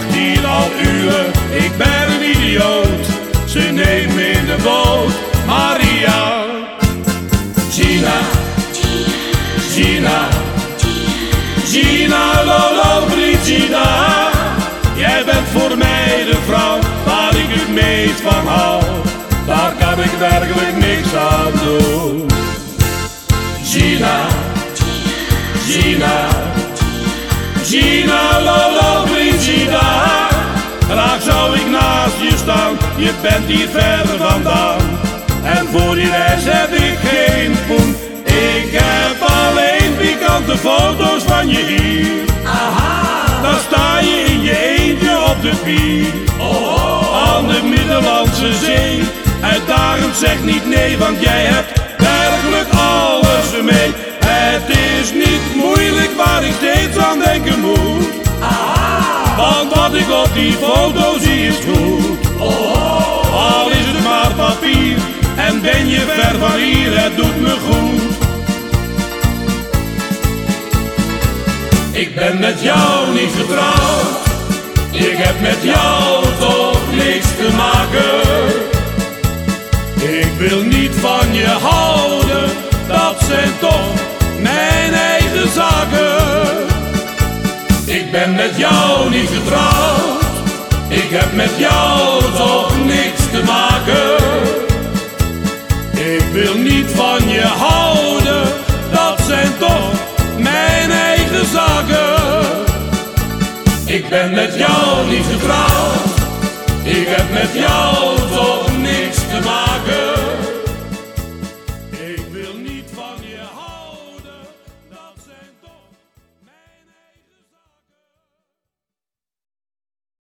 wacht al ik ben een idioot. Ze neemt me in de boot, Maria. Gina, Gina, Gina, Lolo, Brigida. Jij bent voor mij de vrouw waar ik het meest van hou. Daar kan ik werkelijk niks aan doen. Gina, Gina, Gina, Gina je bent hier ver vandaan. En voor die reis heb ik geen poen, ik heb alleen pikante foto's van je hier. Dan sta je in je eentje op de pier. Aan de Middellandse Zee. En daarom zeg niet nee, want jij hebt werkelijk alles mee Het is niet moeilijk waar ik steeds aan denken moet. Want wat ik op die foto zie is goed Al is het maar papier En ben je ver van hier, het doet me goed Ik ben met jou niet getrouwd, ik heb met jou toch niks te maken. Ik wil niet van je houden, dat zijn toch mijn eigen zaken. Ik ben met jou niet getrouwd, ik heb met jou toch niks te maken. Ik wil niet van je houden, dat zijn toch mijn eigen zaken. Ik ben met jou niet getrouwd, ik heb met jou toch niks te maken.